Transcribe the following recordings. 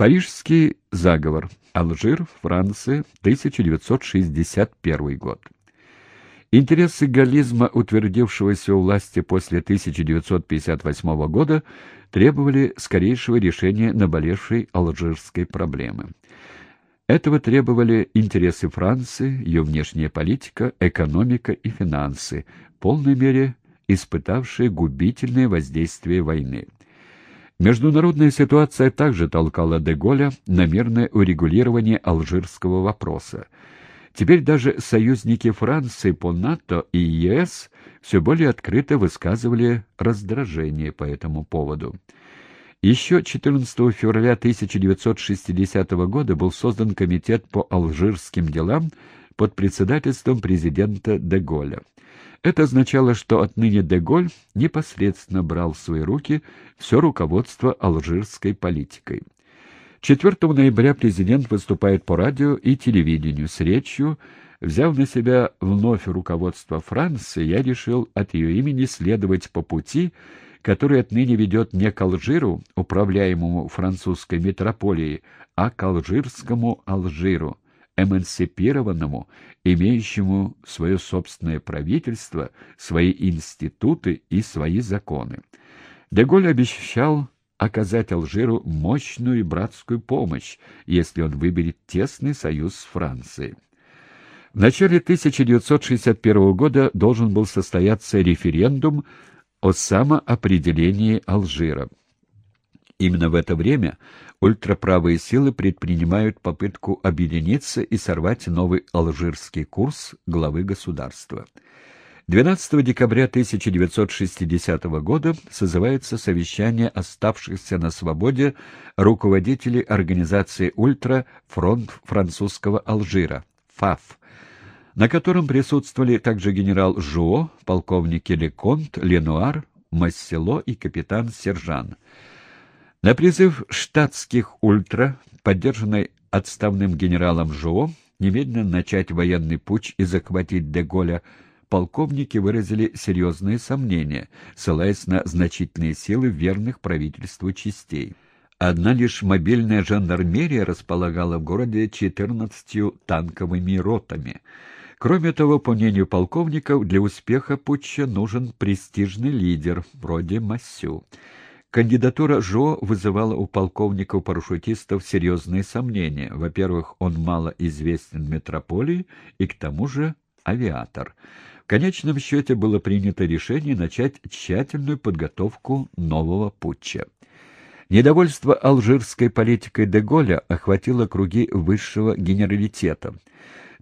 Парижский заговор. Алжир, Франция, 1961 год. Интересы галлизма, утвердившегося у власти после 1958 года, требовали скорейшего решения наболевшей алжирской проблемы. Этого требовали интересы Франции, ее внешняя политика, экономика и финансы, в полной мере испытавшие губительное воздействие войны. Международная ситуация также толкала Деголя на мирное урегулирование алжирского вопроса. Теперь даже союзники Франции по НАТО и ЕС все более открыто высказывали раздражение по этому поводу. Еще 14 февраля 1960 года был создан Комитет по алжирским делам под председательством президента Деголя. Это означало, что отныне Деголь непосредственно брал в свои руки все руководство алжирской политикой. 4 ноября президент выступает по радио и телевидению с речью Взяв на себя вновь руководство Франции, я решил от ее имени следовать по пути, который отныне ведет не к Алжиру, управляемому французской метрополией, а к алжирскому Алжиру, эмансипированному, имеющему свое собственное правительство, свои институты и свои законы. Деголь обещал оказать Алжиру мощную братскую помощь, если он выберет тесный союз с Францией. В начале 1961 года должен был состояться референдум о самоопределении Алжира. Именно в это время ультраправые силы предпринимают попытку объединиться и сорвать новый алжирский курс главы государства. 12 декабря 1960 года созывается совещание оставшихся на свободе руководителей организации «Ультра» Фронт французского Алжира, ФАФ, на котором присутствовали также генерал Жуо, полковники Леконт, Ленуар, Массело и капитан Сержан. На призыв штатских «Ультра», поддержанный отставным генералом Жуо, немедленно начать военный путч и захватить Деголя, полковники выразили серьезные сомнения, ссылаясь на значительные силы верных правительству частей. Одна лишь мобильная жандармерия располагала в городе 14 танковыми ротами. Кроме того, по мнению полковников, для успеха путча нужен престижный лидер, вроде Массю. Кандидатура Жо вызывала у полковников-парашютистов серьезные сомнения. Во-первых, он мало известен метрополии и, к тому же, авиатор. В конечном счете было принято решение начать тщательную подготовку нового путча. Недовольство алжирской политикой Деголя охватило круги высшего генералитета.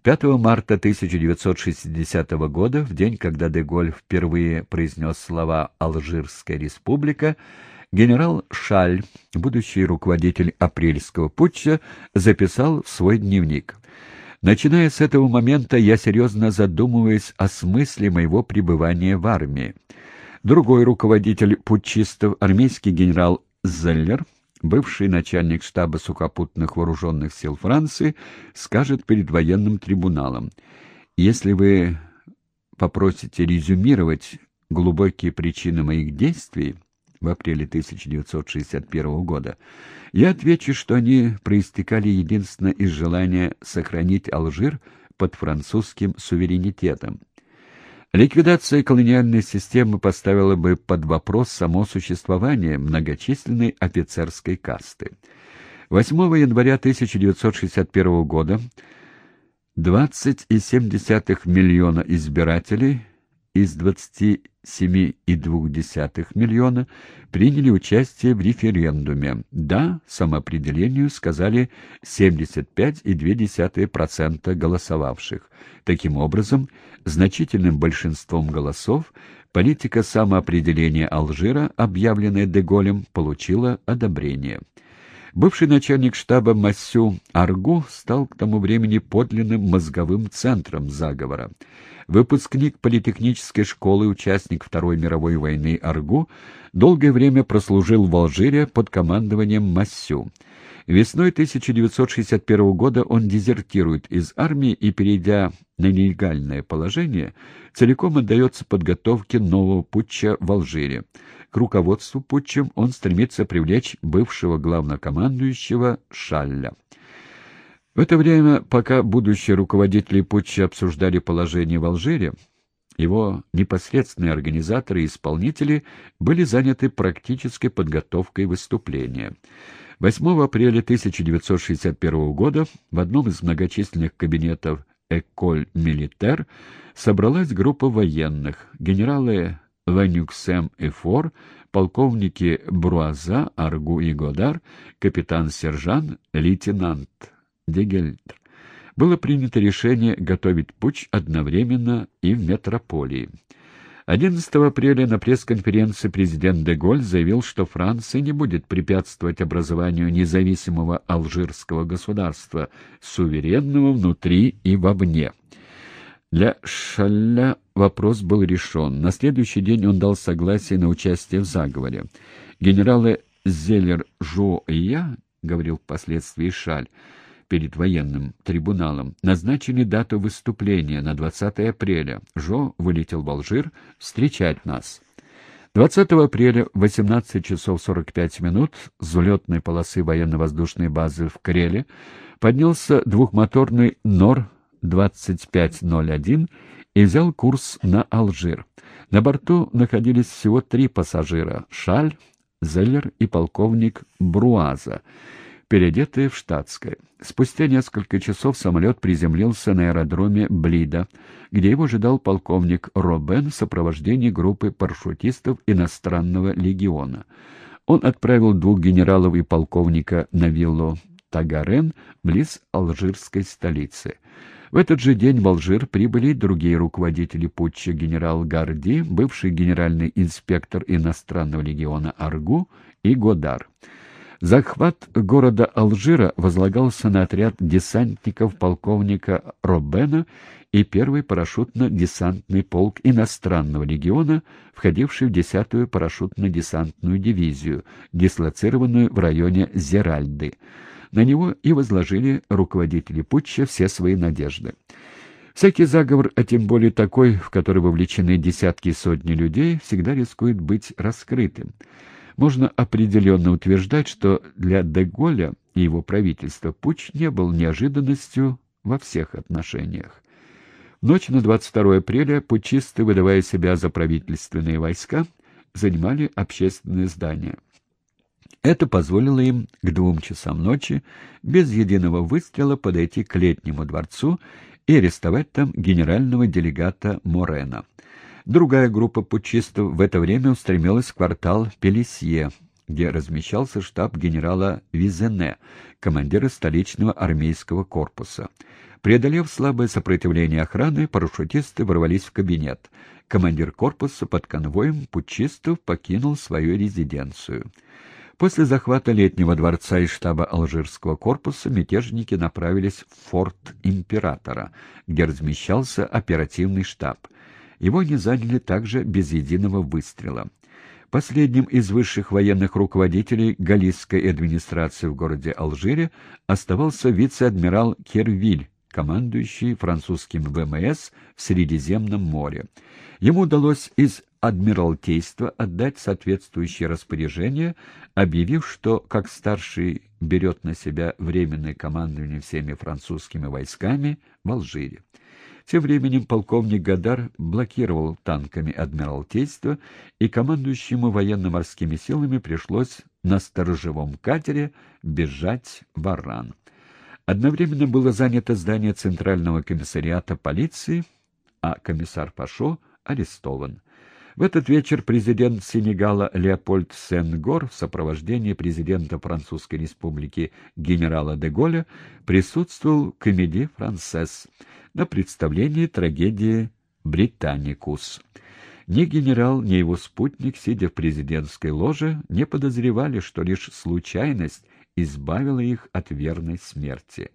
5 марта 1960 года, в день, когда Деголь впервые произнес слова «Алжирская республика», генерал Шаль, будущий руководитель апрельского путча, записал в свой дневник. «Начиная с этого момента я серьезно задумываюсь о смысле моего пребывания в армии. Другой руководитель путчистов, армейский генерал Зеллер, бывший начальник штаба сухопутных вооруженных сил Франции, скажет перед военным трибуналом, «Если вы попросите резюмировать глубокие причины моих действий в апреле 1961 года, я отвечу, что они проистекали единственно из желания сохранить Алжир под французским суверенитетом, Ликвидация колониальной системы поставила бы под вопрос само существование многочисленной офицерской касты. 8 января 1961 года 20,7 миллиона избирателей из 27,2 миллиона приняли участие в референдуме. «Да» самоопределению сказали 75,2% голосовавших. Таким образом, значительным большинством голосов политика самоопределения Алжира, объявленная Деголем, получила одобрение. Бывший начальник штаба Массю Аргу стал к тому времени подлинным мозговым центром заговора. Выпускник политехнической школы, участник Второй мировой войны Аргу, долгое время прослужил в Алжире под командованием Массю. Весной 1961 года он дезертирует из армии и, перейдя на нелегальное положение, целиком отдается подготовке нового путча в Алжире. К руководству путчем он стремится привлечь бывшего главнокомандующего Шалля. В это время, пока будущие руководители путча обсуждали положение в Алжире, его непосредственные организаторы и исполнители были заняты практической подготовкой выступления. 8 апреля 1961 года в одном из многочисленных кабинетов «Эколь Милитер» собралась группа военных, генералы Ванюксем и Фор, полковники Бруаза, Аргу и Годар, капитан-сержант, лейтенант Дегельдер. Было принято решение готовить путь одновременно и в метрополии. 11 апреля на пресс-конференции президент Деголь заявил, что Франция не будет препятствовать образованию независимого алжирского государства, суверенного внутри и вовне. Для Шалля вопрос был решен. На следующий день он дал согласие на участие в заговоре. Генералы Зеллер, Жо и я, говорил впоследствии Шаль, перед военным трибуналом, назначили дату выступления на 20 апреля. Жо вылетел в Алжир встречать нас. 20 апреля в 18 часов 45 минут с взлетной полосы военно-воздушной базы в Креле поднялся двухмоторный НОР-2501 и взял курс на Алжир. На борту находились всего три пассажира — Шаль, Зеллер и полковник Бруаза — переодетые в штатское. Спустя несколько часов самолет приземлился на аэродроме Блида, где его ожидал полковник Робен в сопровождении группы парашютистов иностранного легиона. Он отправил двух генералов и полковника на виллу Тагарен, близ алжирской столицы. В этот же день в Алжир прибыли другие руководители путча генерал Гарди, бывший генеральный инспектор иностранного легиона Аргу и Годар. Захват города Алжира возлагался на отряд десантников полковника Робена и первый парашютно-десантный полк иностранного легиона, входивший в 10-ю парашютно-десантную дивизию, дислоцированную в районе Зеральды. На него и возложили руководители путча все свои надежды. Всякий заговор, а тем более такой, в который вовлечены десятки и сотни людей, всегда рискует быть раскрытым. Можно определенно утверждать, что для Деголя и его правительства путч не был неожиданностью во всех отношениях. В ночь на 22 апреля путчисты, выдавая себя за правительственные войска, занимали общественные здания. Это позволило им к двум часам ночи без единого выстрела подойти к летнему дворцу и арестовать там генерального делегата Морена. Другая группа путчистов в это время устремилась в квартал Пелесье, где размещался штаб генерала Визене, командира столичного армейского корпуса. Преодолев слабое сопротивление охраны, парашютисты ворвались в кабинет. Командир корпуса под конвоем путчистов покинул свою резиденцию. После захвата летнего дворца и штаба Алжирского корпуса мятежники направились в форт Императора, где размещался оперативный штаб. Его не заняли также без единого выстрела. Последним из высших военных руководителей галлийской администрации в городе Алжире оставался вице-адмирал Кервиль, командующий французским ВМС в Средиземном море. Ему удалось из Адмиралтейства отдать соответствующее распоряжение, объявив, что как старший берет на себя временное командование всеми французскими войсками в Алжире. Тем временем полковник Гадар блокировал танками Адмиралтейство, и командующему военно-морскими силами пришлось на сторожевом катере бежать в Аран. Одновременно было занято здание Центрального комиссариата полиции, а комиссар Пашо арестован. В этот вечер президент Сенегала Леопольд Сен-Гор в сопровождении президента Французской республики генерала де Голля присутствовал в комедии «Францесс» на представлении трагедии «Британикус». Ни генерал, ни его спутник, сидя в президентской ложе, не подозревали, что лишь случайность избавила их от верной смерти.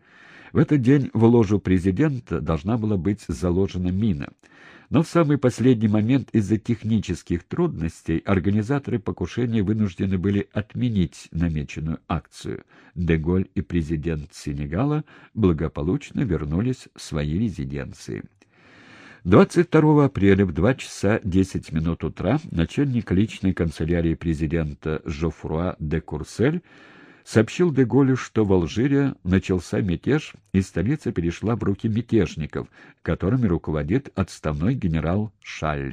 В этот день в ложу президента должна была быть заложена мина. Но в самый последний момент из-за технических трудностей организаторы покушения вынуждены были отменить намеченную акцию. Деголь и президент Сенегала благополучно вернулись в свои резиденции. 22 апреля в 2 часа 10 минут утра начальник личной канцелярии президента Жофруа де Курсель сообщил де Голлю, что в Алжире начался мятеж, и столица перешла в руки мятежников, которыми руководит отставной генерал Шаль.